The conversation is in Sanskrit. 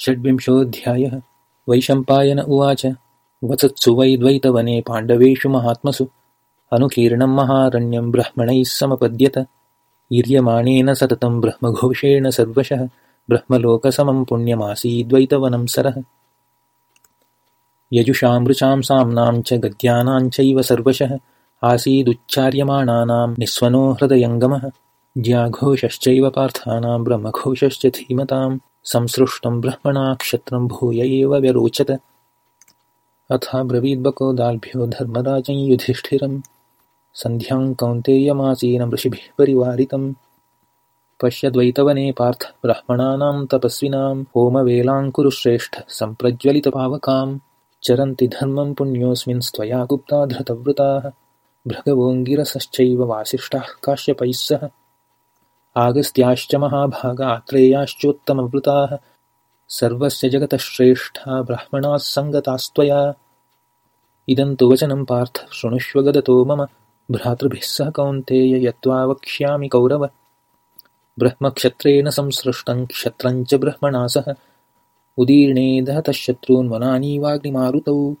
षड्विंशोऽध्यायः। वैशम्पायन उवाच। वचत्सु वै द्वैतवने पाण्डवेषु महात्मसु। अनुकीर्णं महारण्यं ब्रह्मणैः समपद्यत। ईर्यमाणेन सततं ब्रह्मघोषेण सर्वशः। ब्रह्मलोकसमं पुण्यमासीद्वैतवनं सरः। यजुषामृचां साम्नां च गद्यानां चैव सर्वशः। आसीदुच्चार्यमाणानां निःस्वनो हृदयङ्गमः। ज्याघोषश्चैव पार्थानां ब्रह्मघोषश्च धीमतां संसृष्टं ब्रह्मणा क्षत्रं भूय एव व्यरोचत। अथा ब्रवीद्बकोदाल्भ्यो धर्मराजं युधिष्ठिरं। सन्ध्यां कौन्तेयमासीनं ऋषिभिः परिवारितं पश्यद्वैतवने पार्थ ब्राह्मणानां तपस्विनां होमवेलाङ्कुरुश्रेष्ठ सम्प्रज्वलितपावकां चरन्ति धर्मं पुण्योऽस्मिन् स्त्वया गुप्ता धृतव्रताः भृगवोऽङ्गिरसश्चैव वासिष्ठाः काश्यपैः सह आगस्त्याश्च महाभागात्रेयाश्चोत्तमवृताः सर्वस्य जगतः श्रेष्ठा ब्राह्मणाः सङ्गतास्त्वया। इदं तु वचनं पार्थ शृणुष्व गदतो मम भ्रातृभिः सह कौन्तेय यत्त्वा वक्ष्यामि कौरव। ब्रह्मक्षत्रेण संसृष्टं क्षत्रं च ब्रह्मणा सह। उदीर्णे दहतः शत्रून् वनानीवाग्निमारुतौ